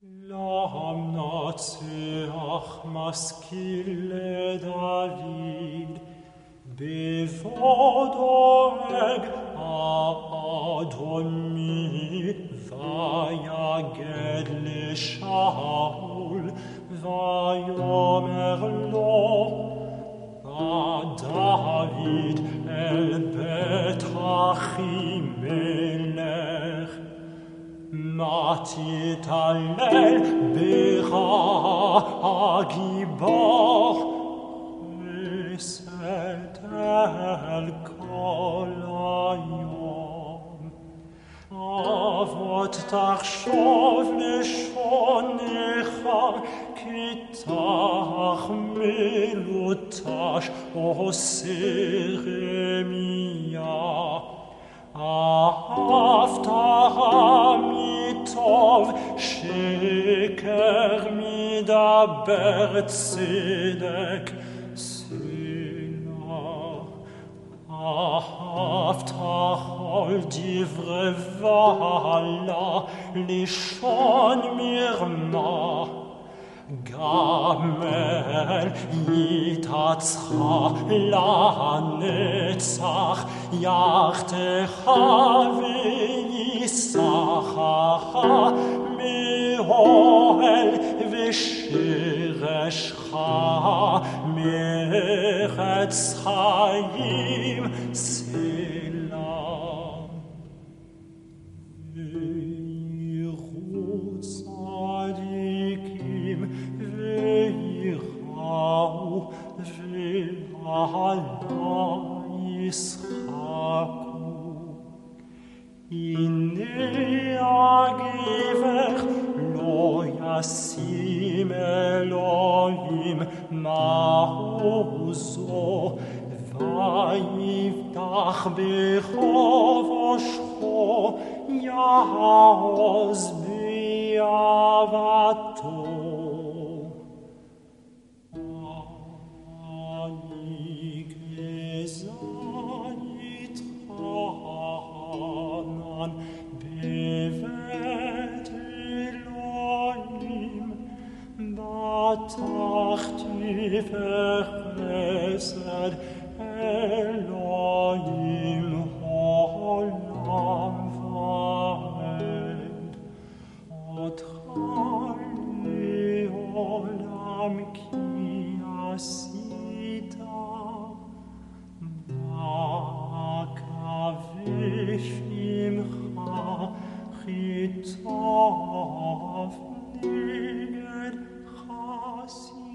Lamnaceach maskille David, bevodoeg a Adoni vaya gedle Shaul, vayomer lo, a David el bet Mati allel bera agibor Eset el kolayom Avot tarshov lishonecham Kitach melutash o seremiyah Permida Bertzedek Sina Ahavta Hol divre Vala Lishon Mirma Gamel yitatzcha lanetzach yachtecha v'yissachacha שירשך מרץ חיים סלע. וירו צדיקים ויראו ועלה ישחקו. הנה הגבר לא יסיר Elohim Mahuzo Vayivtach Bechov Oshko Yahoz Sarti verhesed Elohim holam vaed Otrali olam kiasita Makavishim ha chitov niged see.